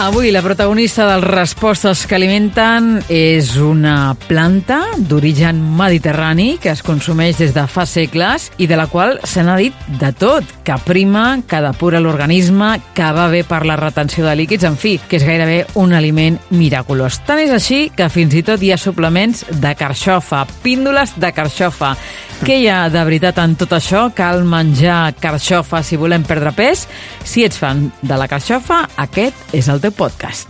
Avui la protagonista dels respostes que alimenten és una planta d'origen mediterrani que es consumeix des de fa segles i de la qual se n'ha dit de tot, que prima, que depura l'organisme, que va bé per la retenció de líquids, en fi, que és gairebé un aliment miraculós. Tant és així que fins i tot hi ha suplements de carxofa, píndoles de carxofa. Què hi ha de veritat en tot això? Cal menjar carxofa si volem perdre pes? Si ets fan de la carxofa, aquest és el teu podcast.